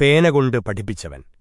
പേനകൊണ്ട് പഠിപ്പിച്ചവൻ.